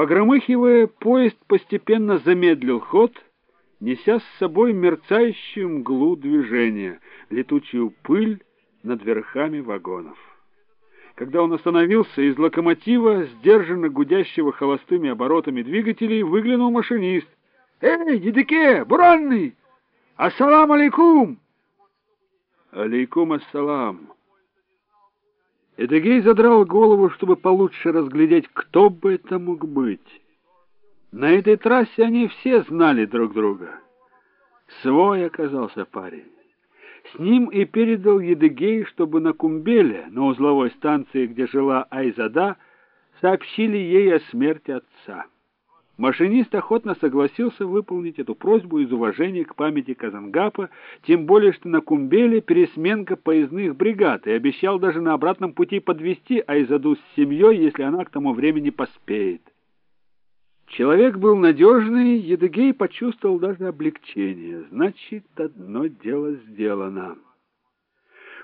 Погромыхивая, поезд постепенно замедлил ход, неся с собой мерцающую мглу движения, летучую пыль над верхами вагонов. Когда он остановился, из локомотива, сдержанно гудящего холостыми оборотами двигателей, выглянул машинист. «Эй, едике, буранный! Ассалам алейкум!» «Алейкум ассалам!» Эдегей задрал голову, чтобы получше разглядеть, кто бы это мог быть. На этой трассе они все знали друг друга. Свой оказался парень. С ним и передал Едыгей, чтобы на Кумбеле, на узловой станции, где жила Айзада, сообщили ей о смерти отца. Машинист охотно согласился выполнить эту просьбу из уважения к памяти Казангапа, тем более, что на Кумбеле пересменка поездных бригад, и обещал даже на обратном пути подвести Айзаду с семьей, если она к тому времени поспеет. Человек был надежный, Едыгей почувствовал даже облегчение. Значит, одно дело сделано.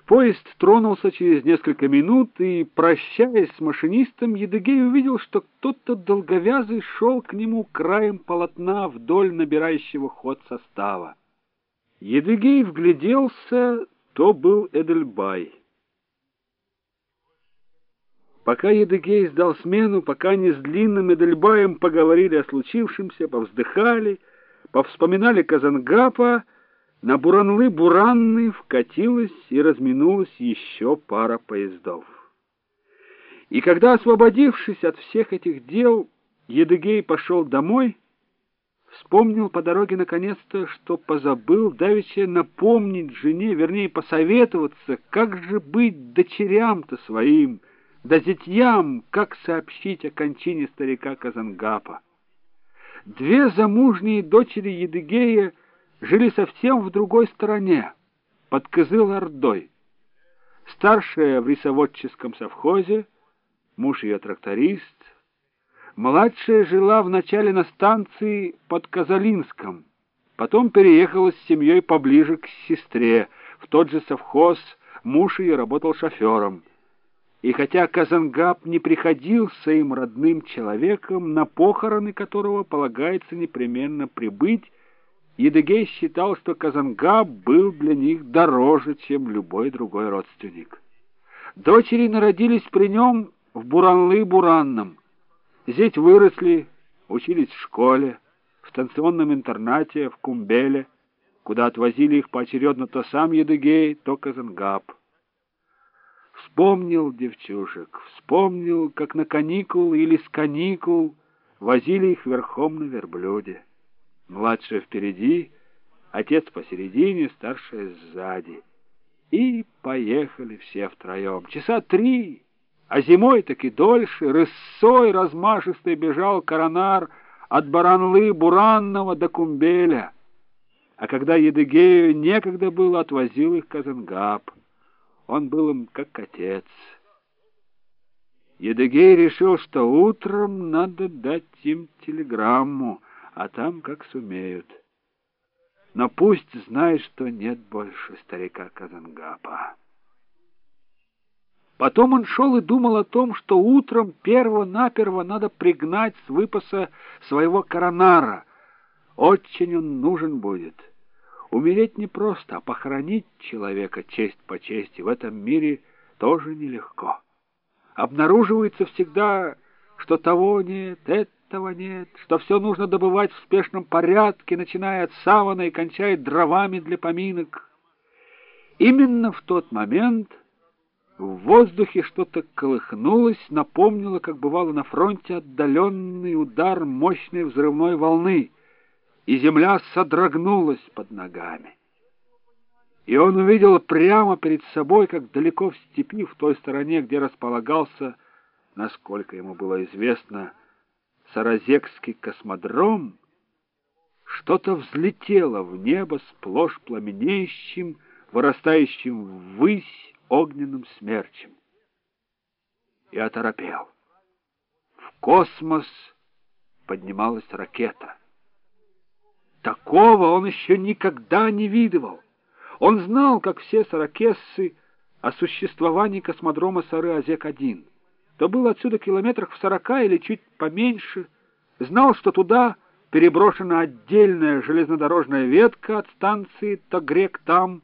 Поезд тронулся через несколько минут, и, прощаясь с машинистом, Едыгей увидел, что кто-то долговязый шел к нему краем полотна вдоль набирающего ход состава. Едыгей вгляделся, то был Эдельбай. Пока Едыгей сдал смену, пока они с длинным Эдельбаем поговорили о случившемся, повздыхали, повспоминали Казангапа, на Буранлы-Буранны вкатилась и разминулась еще пара поездов. И когда, освободившись от всех этих дел, Едыгей пошел домой, вспомнил по дороге наконец-то, что позабыл давеча напомнить жене, вернее, посоветоваться, как же быть дочерям-то своим, да зятьям, как сообщить о кончине старика Казангапа. Две замужние дочери Едыгея — жили совсем в другой стороне, под Кызыл-Ордой. Старшая в рисоводческом совхозе, муж ее тракторист. Младшая жила вначале на станции под Казалинском, потом переехала с семьей поближе к сестре, в тот же совхоз, муж ее работал шофером. И хотя Казангаб не приходился им родным человеком, на похороны которого полагается непременно прибыть, Едыгей считал, что Казангаб был для них дороже, чем любой другой родственник. Дочери народились при нем в Буранлы-Буранном. Здесь выросли, учились в школе, в станционном интернате, в Кумбеле, куда отвозили их поочередно то сам Едыгей, то Казангаб. Вспомнил девчушек, вспомнил, как на каникул или с каникул возили их верхом на верблюде. Младшая впереди, отец посередине, старшая сзади. И поехали все втроем. Часа три, а зимой таки дольше, рысой размашистой бежал коронар от Баранлы Буранного до Кумбеля. А когда Едыгею некогда было, отвозил их Казангаб. Он был им как отец. Едыгей решил, что утром надо дать им телеграмму, а там как сумеют. Но пусть знает, что нет больше старика Казангапа. Потом он шел и думал о том, что утром перво-наперво надо пригнать с выпаса своего коронара. Очень он нужен будет. Умереть не просто, а похоронить человека честь по чести в этом мире тоже нелегко. Обнаруживается всегда, что того нет, это этого нет, что все нужно добывать в спешном порядке, начиная от савана и кончая дровами для поминок. Именно в тот момент в воздухе что-то колыхнулось, напомнило, как бывало на фронте, отдаленный удар мощной взрывной волны, и земля содрогнулась под ногами. И он увидел прямо перед собой, как далеко в степи, в той стороне, где располагался, насколько ему было известно, Саразекский космодром, что-то взлетело в небо сплошь пламенеющим, вырастающим ввысь огненным смерчем. И оторопел. В космос поднималась ракета. Такого он еще никогда не видывал. Он знал, как все сорокессы, о существовании космодрома Сары-Азек-1 то был отсюда километрах в сорока или чуть поменьше, знал, что туда переброшена отдельная железнодорожная ветка от станции Тагрек-Там,